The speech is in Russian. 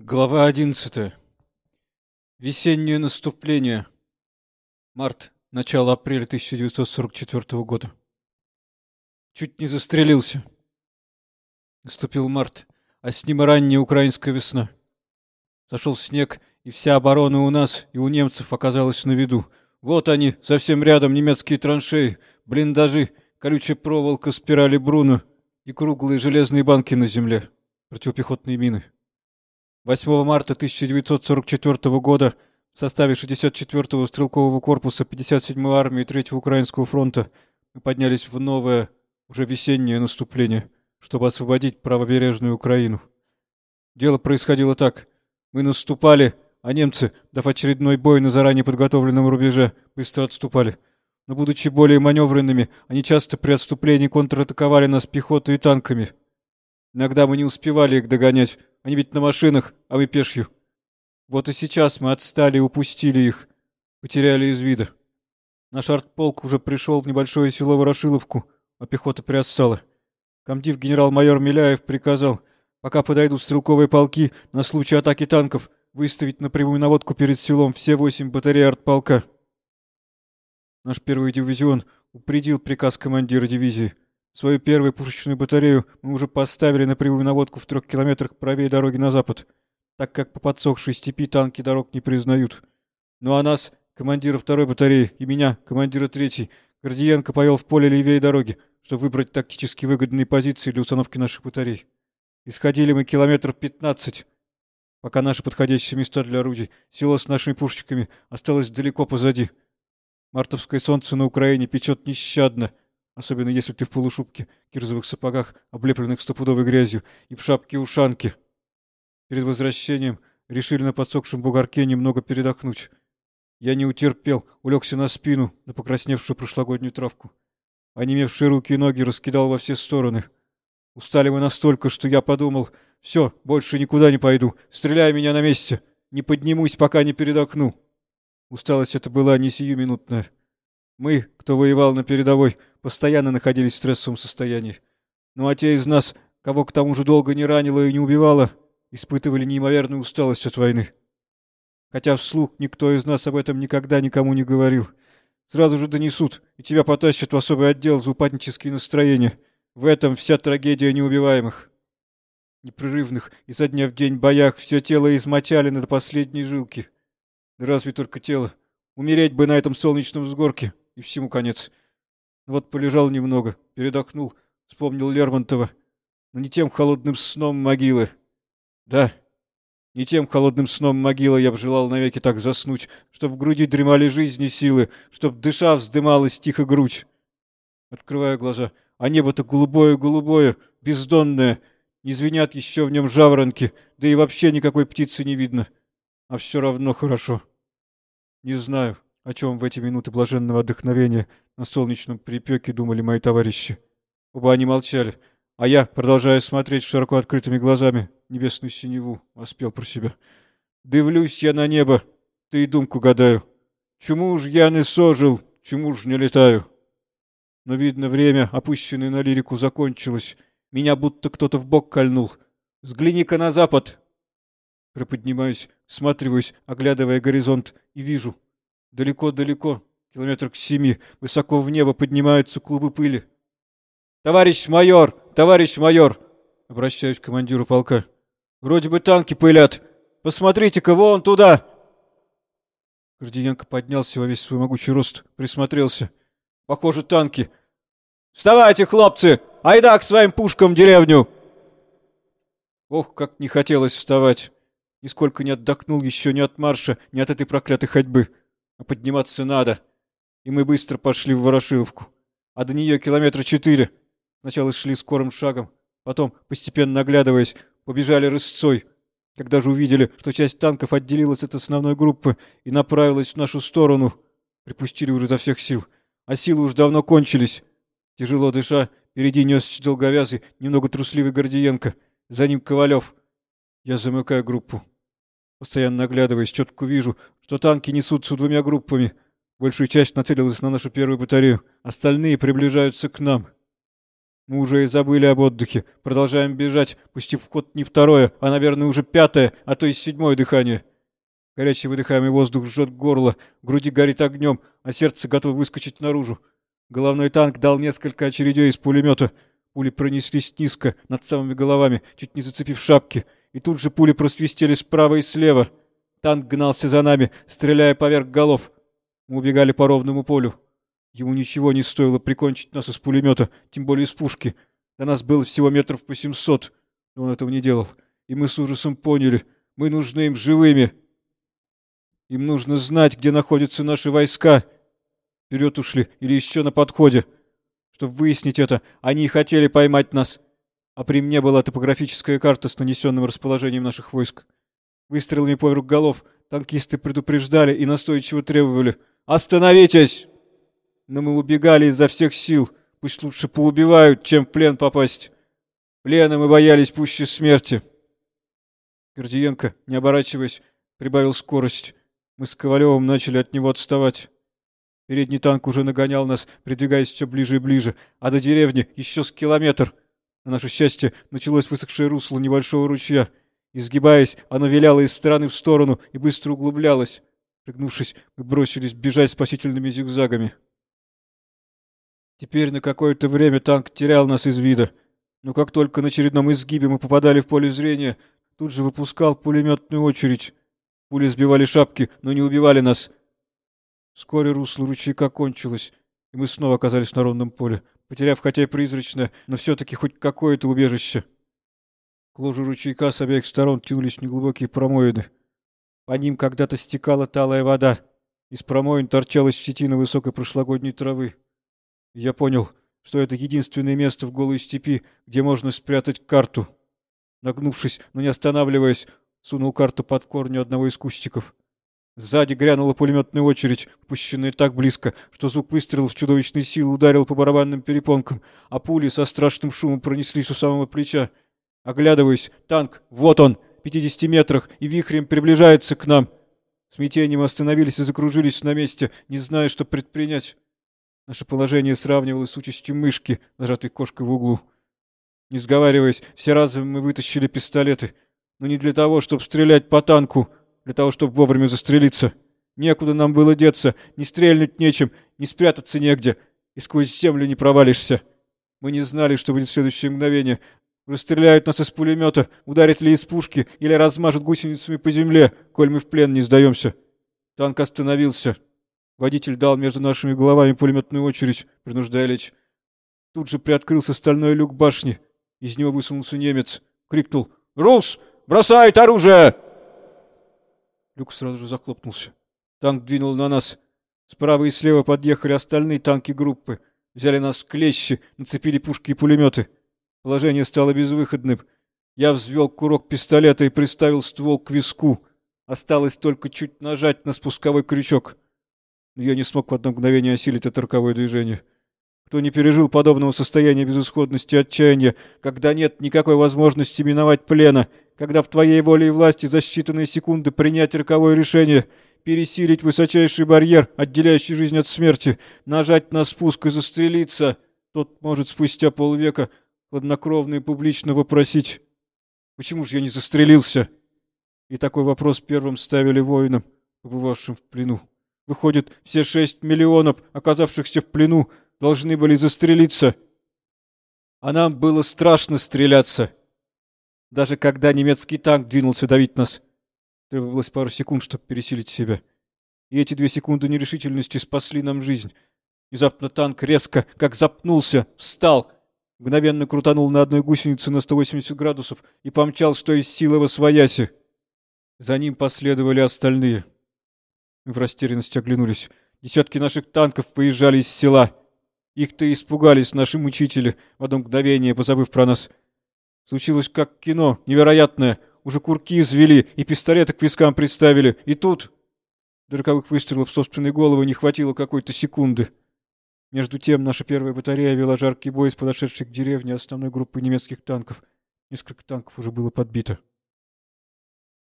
Глава 11. Весеннее наступление. Март. Начало апреля 1944 года. Чуть не застрелился. Наступил март, а с ним и ранняя украинская весна. Зашел снег, и вся оборона у нас и у немцев оказалась на виду. Вот они, совсем рядом немецкие траншеи, блиндажи, колючая проволока спирали Бруно и круглые железные банки на земле, противопехотные мины. 8 марта 1944 года в составе 64-го стрелкового корпуса 57-й армии 3-го Украинского фронта мы поднялись в новое, уже весеннее наступление, чтобы освободить правобережную Украину. Дело происходило так. Мы наступали, а немцы, дав очередной бой на заранее подготовленном рубеже, быстро отступали. Но, будучи более маневренными, они часто при отступлении контратаковали нас пехотой и танками. Иногда мы не успевали их догонять, они ведь на машинах, а мы пешью. Вот и сейчас мы отстали и упустили их. Потеряли из вида. Наш артполк уже пришел в небольшое село Ворошиловку, а пехота приотстала. Комдив генерал-майор Миляев приказал, пока подойдут стрелковые полки на случай атаки танков, выставить на прямую наводку перед селом все восемь батарей артполка. Наш первый дивизион упредил приказ командира дивизии — Свою первую пушечную батарею мы уже поставили на прямую наводку в трех километрах правее дороги на запад, так как по подсохшей степи танки дорог не признают. Ну а нас, командира второй батареи, и меня, командира третьей, Гордиенко повел в поле левее дороги, чтобы выбрать тактически выгодные позиции для установки наших батарей. Исходили мы километров пятнадцать, пока наши подходящие места для орудий, село с нашими пушечками, осталось далеко позади. Мартовское солнце на Украине печет нещадно — особенно если ты в полушубке, кирзовых сапогах, облепленных стопудовой грязью, и в шапке-ушанке. Перед возвращением решили на подсохшем бугорке немного передохнуть. Я не утерпел, улегся на спину, на покрасневшую прошлогоднюю травку. Онемевшие руки и ноги раскидал во все стороны. Устали мы настолько, что я подумал, все, больше никуда не пойду, стреляй меня на месте, не поднимусь, пока не передохну. Усталость эта была не сиюминутная. Мы, кто воевал на передовой, постоянно находились в стрессовом состоянии. Ну а те из нас, кого к тому же долго не ранило и не убивало, испытывали неимоверную усталость от войны. Хотя вслух никто из нас об этом никогда никому не говорил. Сразу же донесут, и тебя потащат в особый отдел за упаднические настроения. В этом вся трагедия неубиваемых. Непрерывных и со дня в день боях все тело измочали до последней жилки. Да разве только тело. Умереть бы на этом солнечном взгорке, и всему конец. Вот полежал немного, передохнул, вспомнил Лермонтова. Но не тем холодным сном могилы. Да, не тем холодным сном могилы я б желал навеки так заснуть, чтоб в груди дремали жизни силы, чтоб дыша вздымалась тихо грудь. Открываю глаза, а небо-то голубое-голубое, бездонное, не звенят еще в нем жаворонки, да и вообще никакой птицы не видно. А все равно хорошо. Не знаю, о чем в эти минуты блаженного отдохновения на солнечном припеке думали мои товарищи. Оба они молчали, а я, продолжая смотреть широко открытыми глазами небесную синеву, воспел про себя. «Дивлюсь я на небо, ты и думку гадаю. Чему ж я не сожил, чему ж не летаю?» Но, видно, время, опущенное на лирику, закончилось. Меня будто кто-то в бок кольнул. «Взгляни-ка на запад!» Приподнимаюсь, всматриваюсь, оглядывая горизонт, и вижу — Далеко-далеко, километров к семи, высоко в небо поднимаются клубы пыли. «Товарищ майор! Товарищ майор!» Обращаюсь к командиру полка. «Вроде бы танки пылят. Посмотрите-ка вон туда!» Гордиенко поднялся во весь свой могучий рост, присмотрелся. «Похоже, танки. Вставайте, хлопцы! Айда к своим пушкам в деревню!» Ох, как не хотелось вставать! Нисколько не отдохнул еще ни от марша, ни от этой проклятой ходьбы а подниматься надо. И мы быстро пошли в Ворошиловку. А до нее километра четыре. Сначала шли скорым шагом, потом, постепенно оглядываясь, побежали рысцой. Когда же увидели, что часть танков отделилась от основной группы и направилась в нашу сторону, припустили уже за всех сил. А силы уж давно кончились. Тяжело дыша, впереди нес долговязый, немного трусливый Гордиенко. За ним Ковалев. Я замыкаю группу. Постоянно оглядываясь, четко вижу, что танки несутся двумя группами. Большая часть нацелилась на нашу первую батарею, остальные приближаются к нам. Мы уже и забыли об отдыхе. Продолжаем бежать, пустив в ход не второе, а, наверное, уже пятое, а то и седьмое дыхание. Горячий выдыхаемый воздух жжет горло, груди горит огнем, а сердце готово выскочить наружу. Головной танк дал несколько очередей из пулемета. Пули пронеслись низко, над самыми головами, чуть не зацепив шапки, и тут же пули просвистели справа и слева. Танк гнался за нами, стреляя поверх голов. Мы убегали по ровному полю. Ему ничего не стоило прикончить нас из пулемета, тем более из пушки. До нас было всего метров по семьсот, но он этого не делал. И мы с ужасом поняли, мы нужны им живыми. Им нужно знать, где находятся наши войска. Вперед ушли или еще на подходе. Чтобы выяснить это, они и хотели поймать нас. А при мне была топографическая карта с нанесенным расположением наших войск. Выстрелами поверх голов танкисты предупреждали и настойчиво требовали «Остановитесь!» Но мы убегали изо всех сил. Пусть лучше поубивают, чем в плен попасть. Плена мы боялись пуще смерти. Гордиенко, не оборачиваясь, прибавил скорость. Мы с Ковалевым начали от него отставать. Передний танк уже нагонял нас, придвигаясь все ближе и ближе, а до деревни еще с километр. На наше счастье началось высохшее русло небольшого ручья. Изгибаясь, оно виляло из стороны в сторону и быстро углублялось. Пригнувшись, мы бросились бежать спасительными зигзагами. Теперь на какое-то время танк терял нас из вида, но как только на очередном изгибе мы попадали в поле зрения, тут же выпускал пулеметную очередь. Пули сбивали шапки, но не убивали нас. Вскоре русло ручейка кончилось, и мы снова оказались на ровном поле, потеряв хотя и призрачное, но все-таки хоть какое-то убежище. Ложу ручейка с обеих сторон тянулись неглубокие промоины. По ним когда-то стекала талая вода. Из промоин торчала щетина высокой прошлогодней травы. Я понял, что это единственное место в голой степи, где можно спрятать карту. Нагнувшись, но не останавливаясь, сунул карту под корни одного из кустиков. Сзади грянула пулеметная очередь, пущенная так близко, что звук выстрелов с чудовищной силой ударил по барабанным перепонкам, а пули со страшным шумом пронеслись у самого плеча. Оглядываясь, танк, вот он, в пятидесяти метрах, и вихрем приближается к нам. Смятением остановились и закружились на месте, не зная, что предпринять. Наше положение сравнивалось с участью мышки, зажатой кошкой в углу. Не сговариваясь, все разом мы вытащили пистолеты. Но не для того, чтобы стрелять по танку, для того, чтобы вовремя застрелиться. Некуда нам было деться, не стрельнуть нечем, не спрятаться негде, и сквозь землю не провалишься. Мы не знали, что будет в следующее мгновение. Расстреляют нас из пулемета, ударят ли из пушки или размажут гусеницами по земле, коль мы в плен не сдаемся. Танк остановился. Водитель дал между нашими головами пулеметную очередь, принуждая лечь. Тут же приоткрылся стальной люк башни. Из него высунулся немец. Крикнул «Рус! Бросает оружие!» Люк сразу же захлопнулся. Танк двинул на нас. Справа и слева подъехали остальные танки группы. Взяли нас в клещи, нацепили пушки и пулеметы. Положение стало безвыходным. Я взвел курок пистолета и приставил ствол к виску. Осталось только чуть нажать на спусковой крючок но я не смог в одно мгновение осилить это роковое движение. Кто не пережил подобного состояния безысходности и отчаяния, когда нет никакой возможности миновать плена, когда в твоей воле и власти за считанные секунды принять роковое решение, пересилить высочайший барьер, отделяющий жизнь от смерти, нажать на спуск и застрелиться, тот может спустя полвека хладнокровно и публично вопросить, почему же я не застрелился? И такой вопрос первым ставили воинам, побывавшим в плену. Выходит, все шесть миллионов, оказавшихся в плену, должны были застрелиться. А нам было страшно стреляться. Даже когда немецкий танк двинулся давить нас, требовалось пару секунд, чтобы пересилить себя. И эти две секунды нерешительности спасли нам жизнь. Внезапно танк резко, как запнулся, встал, мгновенно крутанул на одной гусенице на 180 градусов и помчал, что из силы во свояси. За ним последовали остальные. В растерянности оглянулись. Десятки наших танков поезжали из села. Их-то испугались наши мучители, в одно мгновение позабыв про нас. Случилось как кино, невероятное. Уже курки взвели и пистолеты к вискам приставили. И тут... До роковых выстрелов в собственной головы не хватило какой-то секунды. Между тем наша первая батарея вела жаркий бой с подошедшей к деревне основной группой немецких танков. Несколько танков уже было подбито.